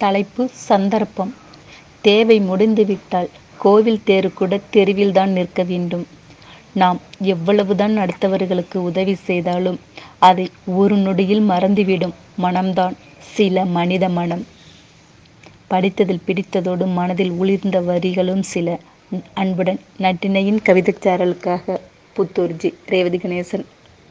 தலைப்பு சந்தர்ப்பம். தேவை முடிந்துவிட்டால் கோவில் தேர் கூட தெருவில்தான் நிற்க வேண்டும். நாம் எவ்வளவுதான் அடுத்தவர்களுக்கு உதவி செய்தாலும் அதை ஒரு நொடியில் மறந்துவிடும் மனம்தான் சில மனித மனம். படித்ததில் பிடித்ததோடு மனதில் உளிர்ந்த வரிகளும் சில. அன்புடன் நட்டினையின் கவிதைச்சாரலுக்காக புத்தூர்ஜி ரேவதி கணேசன்.